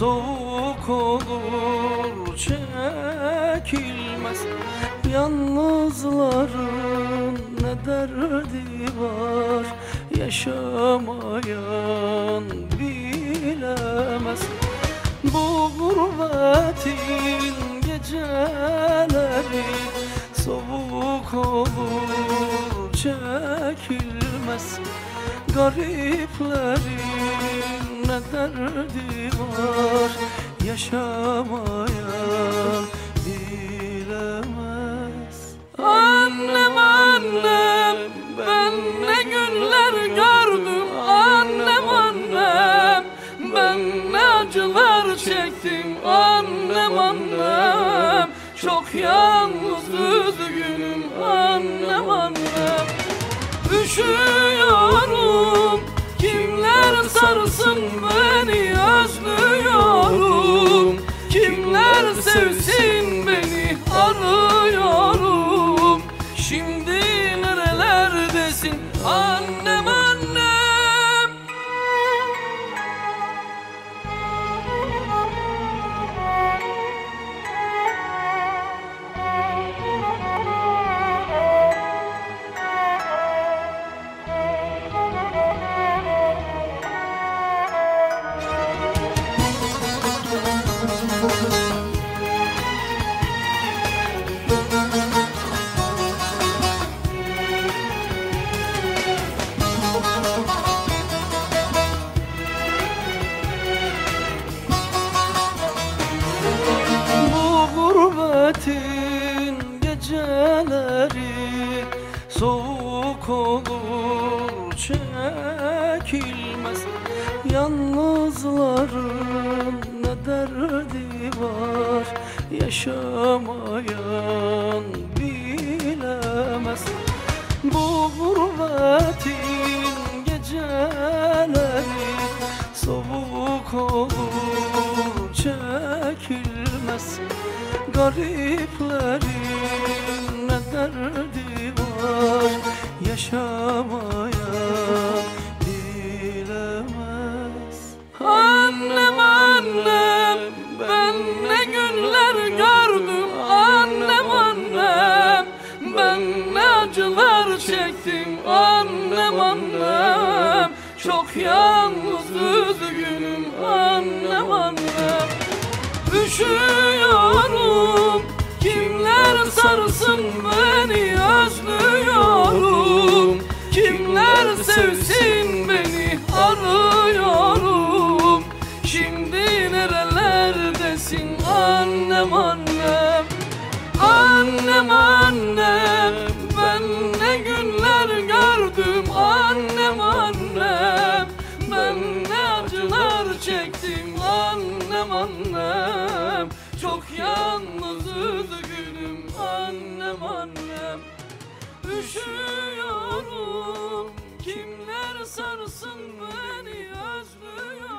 Soğuk olur çekilmez. Yalnızların ne derdi var? Yaşamayan bilemez. Bu gurbetin geceleri Soğuk olur çekilmez. Gariplerin ne derdi var Yaşamayan bilemez. Annem annem ben ne günler gördüm. Annem annem ben ne acılar çektim. Annem annem çok yalnız üzgünüm. Annem annem Üşüyorum Kimler sarsın Bu gurbetin geceleri Soğuk olur çekilmez. Yalnızların derdi var. Yaşamayan bilemez. Bu gurbetin geceleri Soğuk olur çekilmez. Gariplerin ne derdi var? Yaşamayan ettim annem annem Çok yalnız üzgünüm annem annem Üşüyorum kimler sarsın beni özlüyorum. Kimler sevsin beni arıyorum. Şimdi nerelerdesin? yalnız üzgünüm annem annem. Üşüyorum. Kimler sarsın beni özlüyorum.